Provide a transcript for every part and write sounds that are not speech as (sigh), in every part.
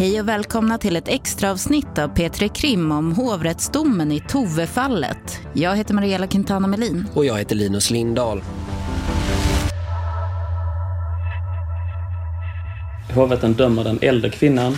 Hej och välkomna till ett extra avsnitt av P3 Krim om hovrättsdomen i Tove-fallet. Jag heter Mariella Quintana Melin. Och jag heter Linus Lindahl. Hovrätten dömer den äldre kvinnan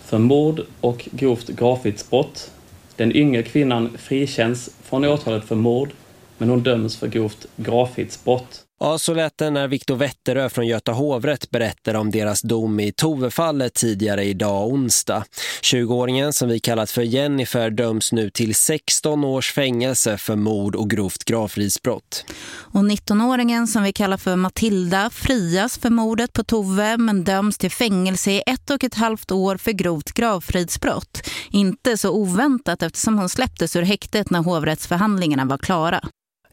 för mord och grovt gravfridsbrott. Den yngre kvinnan frikänns från åtalet för mord men hon döms för grovt gravfridsbrott. Ja, så lät det när Viktor Wetterö från Göta hovrätt berättar om deras dom i Tovefallet tidigare idag onsdag. 20-åringen som vi kallat för Jennifer döms nu till 16 års fängelse för mord och grovt gravfridsbrott. Och 19-åringen som vi kallar för Matilda frias för mordet på Tove men döms till fängelse i ett och ett halvt år för grovt gravfridsbrott. Inte så oväntat eftersom hon släpptes ur häktet när hovrättsförhandlingarna var klara.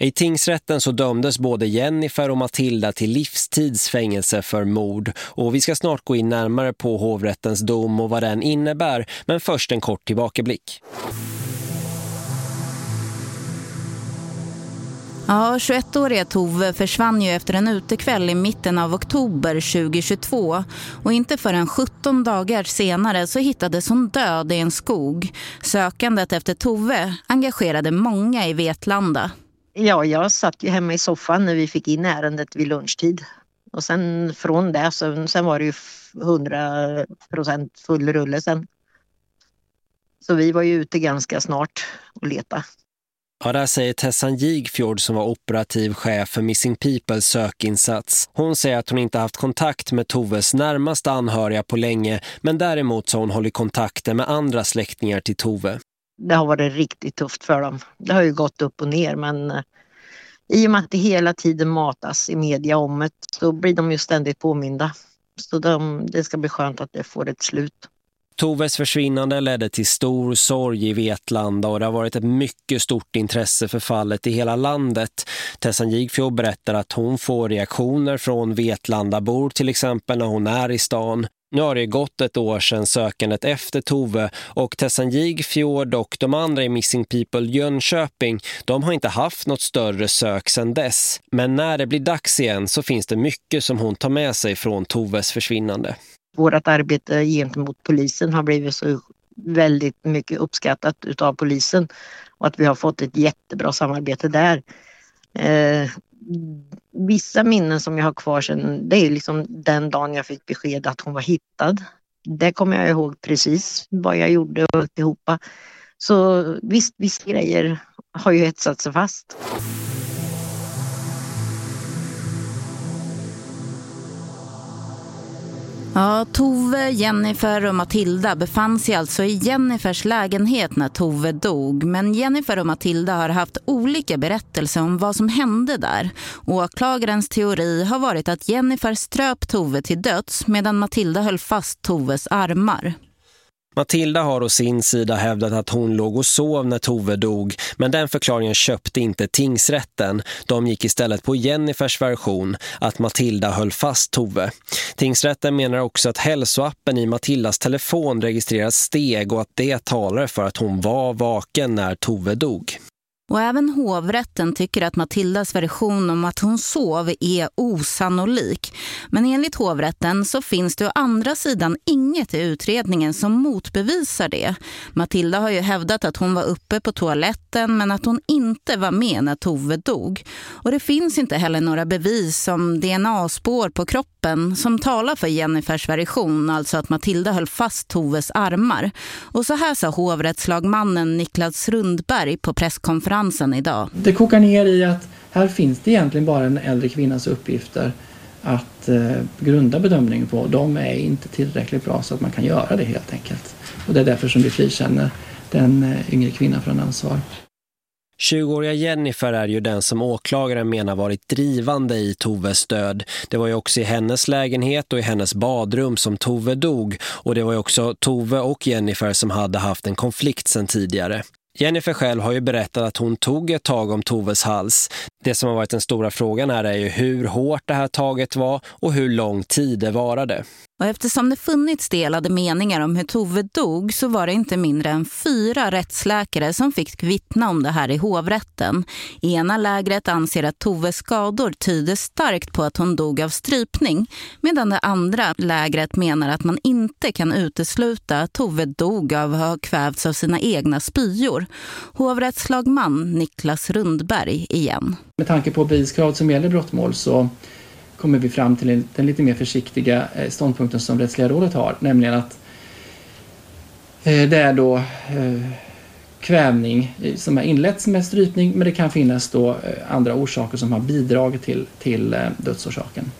I tingsrätten så dömdes både Jennifer och Matilda till livstidsfängelse för mord och vi ska snart gå in närmare på hovrättens dom och vad den innebär men först en kort tillbakablick. Ja, 21-åriga Tove försvann ju efter en utekväll i mitten av oktober 2022 och inte förrän 17 dagar senare så hittades hon död i en skog. Sökandet efter Tove engagerade många i Vetlanda. Ja, jag satt ju hemma i soffan när vi fick in ärendet vid lunchtid. Och sen från det så sen var det ju 100 procent full rulle sen. Så vi var ju ute ganska snart och leta. Ja, där säger Tessan Jigfjord som var operativ chef för Missing Peoples sökinsats. Hon säger att hon inte haft kontakt med Toves närmaste anhöriga på länge men däremot så har hon hållit kontakter med andra släktingar till Tove det har varit riktigt tufft för dem. Det har ju gått upp och ner men eh, i och med att det hela tiden matas i media om det så blir de ju ständigt påminda. Så de, det ska bli skönt att det får ett slut. Toves försvinnande ledde till stor sorg i Vetlanda och det har varit ett mycket stort intresse för fallet i hela landet. Tessan Jigfjord berättar att hon får reaktioner från Vetlandabor till exempel när hon är i stan. Nu har det gått ett år sedan sökandet efter Tove och Tessan Jigfjord och de andra i Missing People Jönköping, de har inte haft något större sök sedan dess. Men när det blir dags igen så finns det mycket som hon tar med sig från Toves försvinnande. Vårt arbete gentemot polisen har blivit så väldigt mycket uppskattat av polisen och att vi har fått ett jättebra samarbete där. Eh, Vissa minnen som jag har kvar sen, det är liksom den dagen jag fick besked att hon var hittad. Det kommer jag ihåg precis vad jag gjorde och alltihopa. Så visst, vissa grejer har ju etsat sig fast. Ja, Tove, Jennifer och Matilda befann sig alltså i Jennifers lägenhet när Tove dog. Men Jennifer och Matilda har haft olika berättelser om vad som hände där. Åklagarens teori har varit att Jennifer ströp Tove till döds medan Matilda höll fast Toves armar. Matilda har å sin sida hävdat att hon låg och sov när Tove dog men den förklaringen köpte inte tingsrätten. De gick istället på Jennifers version att Matilda höll fast Tove. Tingsrätten menar också att hälsoappen i Matildas telefon registrerar steg och att det talar för att hon var vaken när Tove dog. Och även hovrätten tycker att Matildas version om att hon sov är osannolik. Men enligt hovrätten så finns det å andra sidan inget i utredningen som motbevisar det. Matilda har ju hävdat att hon var uppe på toaletten men att hon inte var med när Tove dog. Och det finns inte heller några bevis som DNA-spår på kroppen som talar för Jennifers version, alltså att Matilda höll fast Toves armar. Och så här sa hovrättslagmannen Niklas Rundberg på presskonferensen konferensen idag. Det kokar ner i att här finns det egentligen bara en äldre kvinnas uppgifter att eh, grunda bedömningen på. De är inte tillräckligt bra så att man kan göra det helt enkelt. Och det är därför som vi frikänner den eh, yngre kvinnan från ansvar. 20-åriga Jennifer är ju den som åklagaren menar varit drivande i Toves död. Det var ju också i hennes lägenhet och i hennes badrum som Tove dog. Och det var ju också Tove och Jennifer som hade haft en konflikt sedan tidigare. Jennifer själv har ju berättat att hon tog ett tag om Toves hals. Det som har varit den stora frågan här är ju hur hårt det här taget var och hur lång tid det varade. Och eftersom det funnits delade meningar om hur Tove dog så var det inte mindre än fyra rättsläkare som fick vittna om det här i hovrätten. Ena lägret anser att Toves skador tyder starkt på att hon dog av strypning medan det andra lägret menar att man inte kan utesluta att Tove dog av att ha kvävts av sina egna spyor. Hovrättslagman Niklas Rundberg igen. Med tanke på beviskrav som gäller brottmål så kommer vi fram till den lite mer försiktiga eh, ståndpunkten som Rättsliga rådet har, nämligen att eh, det är då eh, kvävning som har inletts med strypning men det kan finnas då andra orsaker som har bidragit till, till dödsorsaken.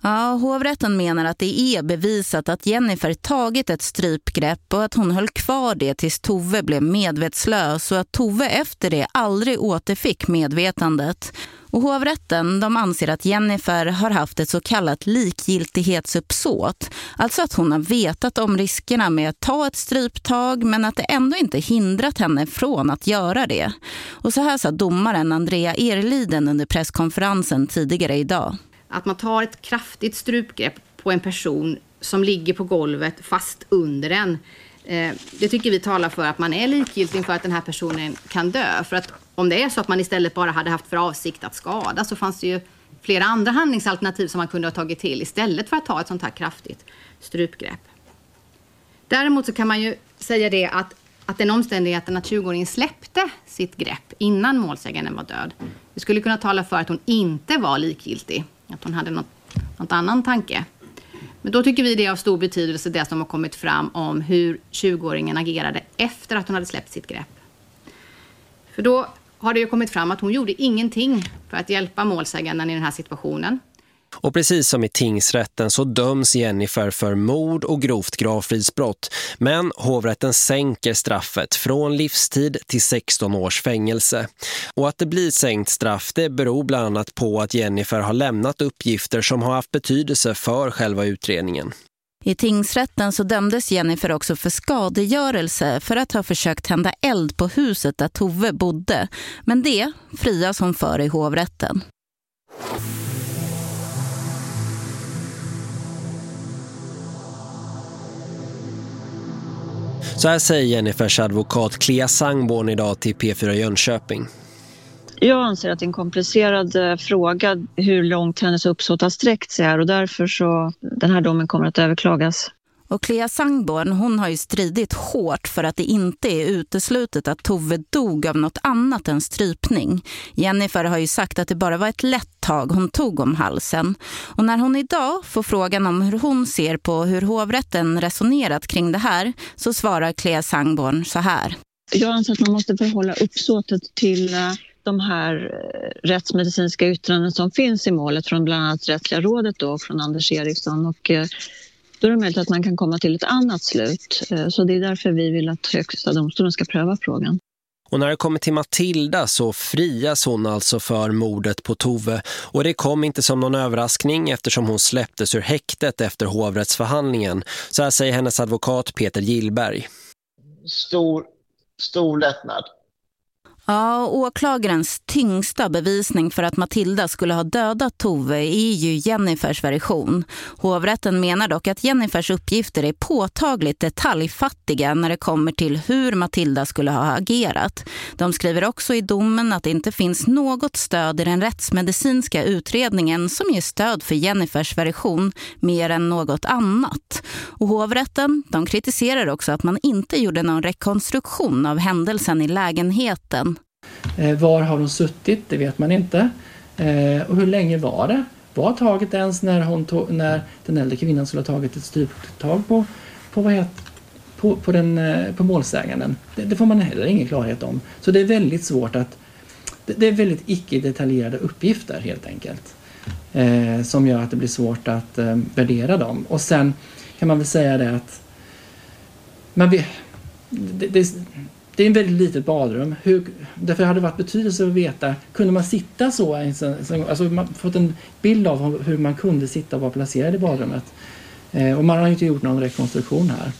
Ja, hovrätten menar att det är bevisat att Jennifer tagit ett strypgrepp och att hon höll kvar det tills Tove blev medvetslös och att Tove efter det aldrig återfick medvetandet. Och hovrätten de anser att Jennifer har haft ett så kallat likgiltighetsuppsåt. Alltså att hon har vetat om riskerna med att ta ett stryptag men att det ändå inte hindrat henne från att göra det. Och så här sa domaren Andrea Erliden under presskonferensen tidigare idag. Att man tar ett kraftigt strupgrepp på en person som ligger på golvet fast under en. Eh, det tycker vi talar för att man är likgiltig för att den här personen kan dö. För att om det är så att man istället bara hade haft för avsikt att skada så fanns det ju flera andra handlingsalternativ som man kunde ha tagit till istället för att ta ett sånt här kraftigt strupgrepp. Däremot så kan man ju säga det att, att den omständigheten att 20-åringen släppte sitt grepp innan målsäganden var död, det skulle kunna tala för att hon inte var likgiltig, att hon hade något, något annan tanke. Men då tycker vi det är av stor betydelse det som har kommit fram om hur 20-åringen agerade efter att hon hade släppt sitt grepp. För då har det ju kommit fram att hon gjorde ingenting för att hjälpa målsäganden i den här situationen. Och precis som i tingsrätten så döms Jennifer för mord och grovt gravfridsbrott. Men hovrätten sänker straffet från livstid till 16 års fängelse. Och att det blir sänkt straff det beror bland annat på att Jennifer har lämnat uppgifter som har haft betydelse för själva utredningen. I tingsrätten så dömdes Jennifer också för skadegörelse för att ha försökt tända eld på huset där Tove bodde. Men det frias hon för i hovrätten. Så här säger Jennifers advokat Clea Sangborn idag till P4 Jönköping. Jag anser att det är en komplicerad eh, fråga hur långt hennes uppsåt har sträckt sig här och därför så den här domen kommer att överklagas. Och Clea Sangborn hon har ju stridit hårt för att det inte är uteslutet att Tove dog av något annat än strypning. Jennifer har ju sagt att det bara var ett lätt tag hon tog om halsen. Och när hon idag får frågan om hur hon ser på hur hovrätten resonerat kring det här så svarar Clea Sangborn så här. Jag anser att man måste förhålla uppsåtet till eh, de här eh, rättsmedicinska yttranden som finns i målet från bland annat Rättsliga rådet då, från Anders Eriksson. Och eh, då är det möjligt att man kan komma till ett annat slut. Eh, så det är därför vi vill att Högsta domstolen ska pröva frågan. Och när det kommer till Matilda så frias hon alltså för mordet på Tove. Och det kom inte som någon överraskning eftersom hon släpptes ur häktet efter hovrättsförhandlingen. Så här säger hennes advokat Peter Gillberg. Stor, stor lättnad. Ja, åklagarens tyngsta bevisning för att Matilda skulle ha dödat Tove är ju Jennifers version. Hovrätten menar dock att Jennifers uppgifter är påtagligt detaljfattiga när det kommer till hur Matilda skulle ha agerat. De skriver också i domen att det inte finns något stöd i den rättsmedicinska utredningen som ger stöd för Jennifers version mer än något annat. Och hovrätten de kritiserar också att man inte gjorde någon rekonstruktion av händelsen i lägenheten Eh, var har hon suttit? Det vet man inte. Eh, och hur länge var det? Var taget ens när, hon tog, när den äldre kvinnan skulle ha tagit ett stryptag på, på, vad heter, på, på, den, eh, på målsäganden? Det, det, får man heller ingen klarhet om. Så det är väldigt svårt att... Det, det är väldigt icke-detaljerade uppgifter helt enkelt. Eh, som gör att det blir svårt att eh, värdera dem. Och sen kan man väl säga det att man det, det, det är en väldigt litet badrum. Hur, därför hade det varit betydelse att veta, kunde man sitta så? Alltså man fått en bild av hur man kunde sitta och vara placerad i badrummet. Eh, och man har inte gjort någon rekonstruktion här.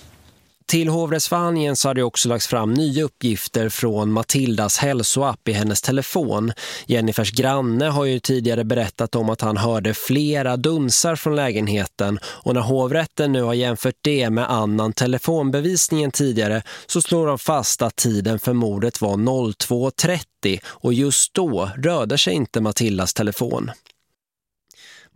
Till hovrättsförhandlingen så har det också lagts fram nya uppgifter från Matildas hälsoapp i hennes telefon. Jennifers granne har ju tidigare berättat om att han hörde flera dunsar från lägenheten och när hovrätten nu har jämfört det med annan telefonbevisningen tidigare så slår de fast att tiden för mordet var 02.30 och just då rörde sig inte Matildas telefon.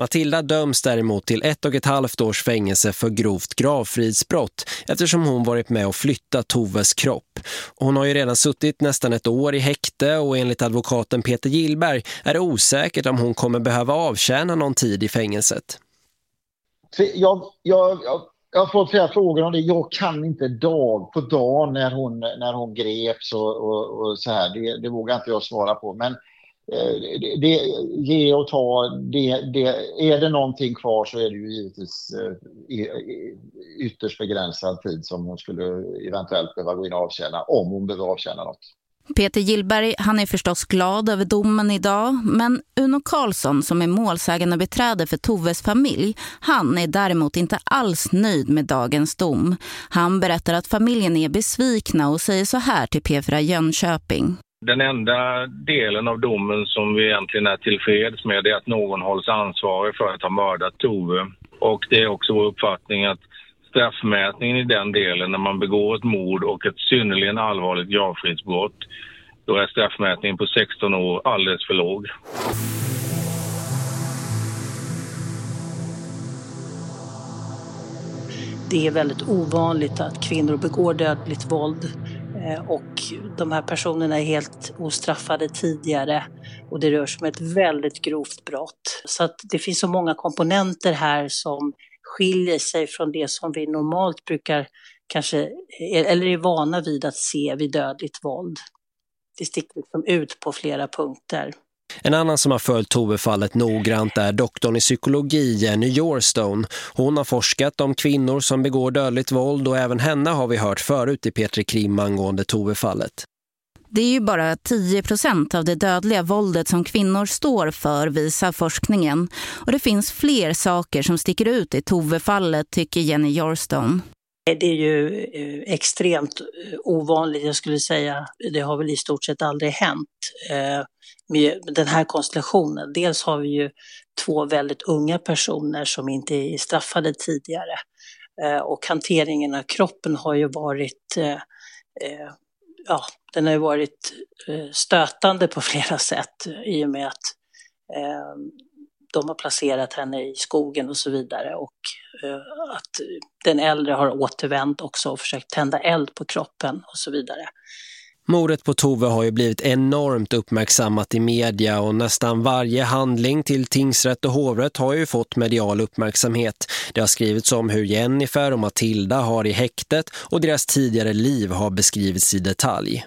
Matilda döms däremot till ett och ett halvt års fängelse för grovt gravfridsbrott eftersom hon varit med och flyttat Toves kropp. Hon har ju redan suttit nästan ett år i häkte och enligt advokaten Peter Gillberg är det osäkert om hon kommer behöva avtjäna någon tid i fängelset. Jag, jag, jag, jag har fått flera frågor om det. Jag kan inte dag på dag när hon, när hon greps och, och, och så här. Det, det vågar inte jag svara på. Men Eh, det, det, ge och ta, det, det, är det någonting kvar så är det ju givetvis eh, ytterst begränsad tid som hon skulle eventuellt behöva gå in och avtjäna, om hon behöver avtjäna något. Peter Gillberg, han är förstås glad över domen idag, men Uno Karlsson som är målsägande beträde för Toves familj, han är däremot inte alls nöjd med dagens dom. Han berättar att familjen är besvikna och säger så här till P4 Jönköping. Den enda delen av domen som vi egentligen är tillfreds med är att någon hålls ansvarig för att ha mördat Tove. Och det är också vår uppfattning att straffmätningen i den delen när man begår ett mord och ett synnerligen allvarligt gravfridsbrott då är straffmätningen på 16 år alldeles för låg. Det är väldigt ovanligt att kvinnor begår dödligt våld Eh, och de här personerna är helt ostraffade tidigare och det rör sig om ett väldigt grovt brott. Så att det finns så många komponenter här som skiljer sig från det som vi normalt brukar kanske, eh, eller är vana vid att se vid dödligt våld. Det sticker liksom ut på flera punkter. En annan som har följt Tove-fallet noggrant är doktorn i psykologi Jenny Jorstone. Hon har forskat om kvinnor som begår dödligt våld och även henne har vi hört förut i Petri Krim angående Tove-fallet. Det är ju bara 10 procent av det dödliga våldet som kvinnor står för, visar forskningen. Och det finns fler saker som sticker ut i Tove-fallet, tycker Jenny Jorstone. Det är ju eh, extremt eh, ovanligt, jag skulle säga. Det har väl i stort sett aldrig hänt eh, med den här konstellationen. Dels har vi ju två väldigt unga personer som inte är straffade tidigare. Eh, och hanteringen av kroppen har ju varit, eh, eh, ja, den har ju varit stötande på (laughs) flera sätt i och med att de har placerat henne i skogen och så vidare. Och att den äldre har återvänt också och försökt tända eld på kroppen och så vidare. Mordet på Tove har ju blivit enormt uppmärksammat i media och nästan varje handling till tingsrätt och hovrätt har ju fått medial uppmärksamhet. Det har skrivits om hur Jennifer och Matilda har i häktet och deras tidigare liv har beskrivits i detalj.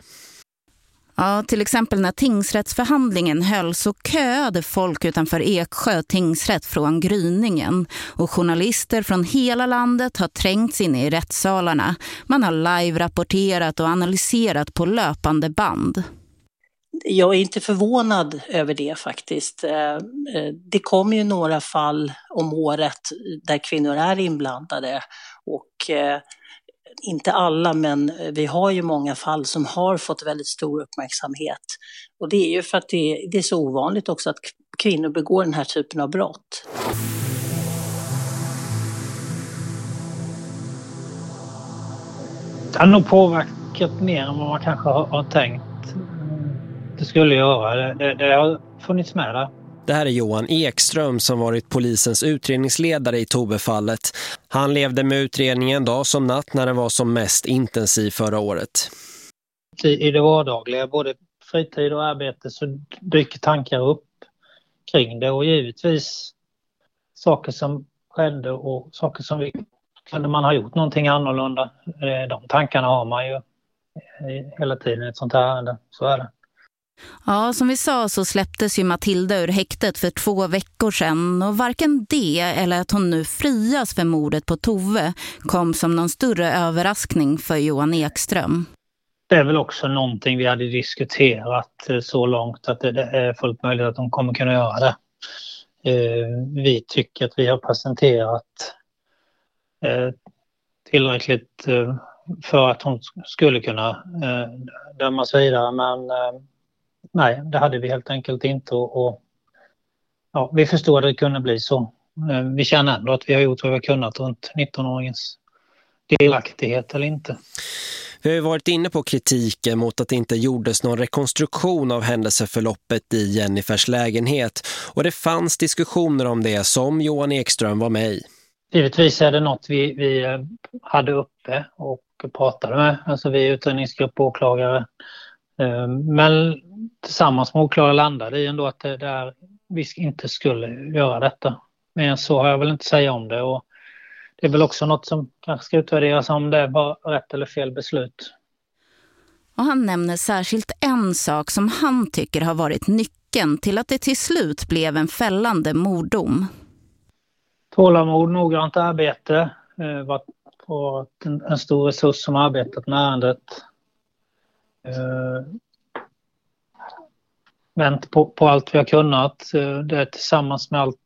Ja, till exempel när tingsrättsförhandlingen hölls så köade folk utanför Eksjö tingsrätt från gryningen. Och journalister från hela landet har trängts in i rättssalarna. Man har live-rapporterat och analyserat på löpande band. Jag är inte förvånad över det faktiskt. Eh, eh, det kommer ju några fall om året där kvinnor är inblandade och eh, inte alla, men eh, vi har ju många fall som har fått väldigt stor uppmärksamhet. Och det är ju för att det, det är så ovanligt också att kvinnor begår den här typen av brott. Det har nog påverkat mer än vad man kanske har, har tänkt mm, det skulle göra. Det, det, det har funnits med där. Det här är Johan Ekström som varit polisens utredningsledare i Tobefallet. Han levde med utredningen dag som natt när den var som mest intensiv förra året. I det vardagliga, både fritid och arbete, så dyker tankar upp kring det och givetvis saker som skedde och saker som vi kunde man ha gjort någonting annorlunda. Eh, de tankarna har man ju eh, hela tiden i ett sånt här ärende, så är det. Ja, som vi sa så släpptes ju Matilda ur häktet för två veckor sedan och varken det eller att hon nu frias för mordet på Tove kom som någon större överraskning för Johan Ekström. Det är väl också någonting vi hade diskuterat eh, så långt att det är fullt möjligt att de kommer kunna göra det. Eh, vi tycker att vi har presenterat eh, tillräckligt för att hon skulle kunna dömas vidare. Men nej, det hade vi helt enkelt inte. Och, och ja, vi förstod att det kunde bli så. Eh, vi känner ändå att vi har gjort vad vi har kunnat runt 19-åringens delaktighet eller inte. Vi har varit inne på kritiken mot att det inte gjordes någon rekonstruktion av händelseförloppet i Jennifers lägenhet och det fanns diskussioner om det som Johan Ekström var med i. Givetvis är det något vi, vi hade uppe och pratade med, alltså vi utredningsgrupp och åklagare. Eh, men tillsammans med åklagare landade i ändå att det där vi inte skulle göra detta. Men så har jag väl inte säga om det och det är väl också något som kanske ska utvärderas om det var rätt eller fel beslut. Och han nämner särskilt en sak som han tycker har varit nyckeln till att det till slut blev en fällande morddom. Tålamod, noggrant arbete, eh, varit en, en stor resurs som arbetat med ärendet. Eh, vänt på, på allt vi har kunnat. Eh, det tillsammans med allt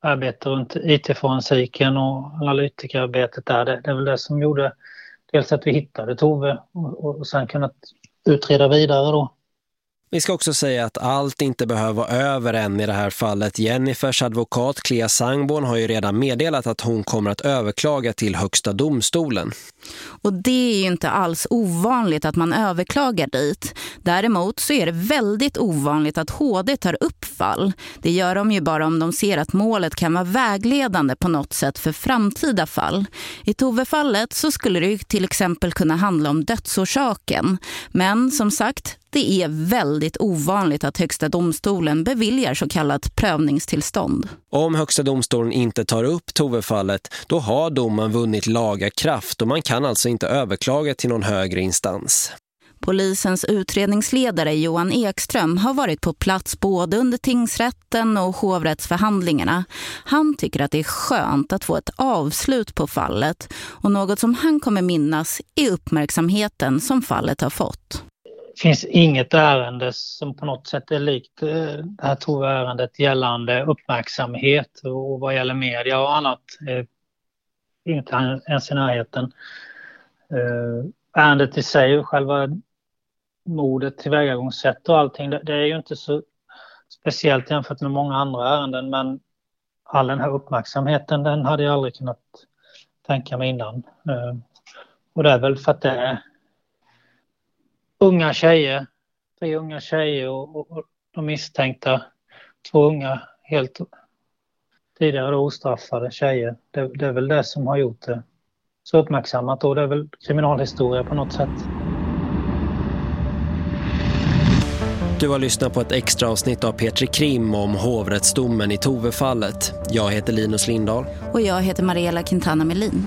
arbete runt IT-forensiken och analytikerarbetet där. Det, det är väl det som gjorde dels att vi hittade Tove och, och sen kunnat utreda vidare då. Vi ska också säga att allt inte behöver vara över än i det här fallet. Jennifers advokat Clea Sangborn har ju redan meddelat att hon kommer att överklaga till högsta domstolen. Och det är ju inte alls ovanligt att man överklagar dit. Däremot så är det väldigt ovanligt att HD tar upp fall. Det gör de ju bara om de ser att målet kan vara vägledande på något sätt för framtida fall. I Tove-fallet så skulle det ju till exempel kunna handla om dödsorsaken. Men som sagt, det är väldigt ovanligt att Högsta domstolen beviljar så kallat prövningstillstånd. Om Högsta domstolen inte tar upp Tove-fallet, då har domen vunnit laga kraft och man kan alltså inte överklaga till någon högre instans. Polisens utredningsledare Johan Ekström har varit på plats både under tingsrätten och hovrättsförhandlingarna. Han tycker att det är skönt att få ett avslut på fallet och något som han kommer minnas är uppmärksamheten som fallet har fått finns inget ärende som på något sätt är likt eh, det här Tove-ärendet gällande uppmärksamhet och vad gäller media och annat. Eh, inte ens i närheten. Eh, ärendet i sig, själva mordet, tillvägagångssätt och allting, det, är ju inte så speciellt jämfört med många andra ärenden men all den här uppmärksamheten den hade jag aldrig kunnat tänka mig innan. Och det är väl för att det är unga tjejer, tre unga tjejer och, och, och de misstänkta två unga helt tidigare ostraffade tjejer. Det, det, är väl det som har gjort det så uppmärksammat och det är väl kriminalhistoria på något sätt. Du har lyssnat på ett extra avsnitt av Petri Krim om hovrättsdomen i Tove-fallet. Jag heter Linus Lindahl. Och jag heter Mariella Quintana Melin.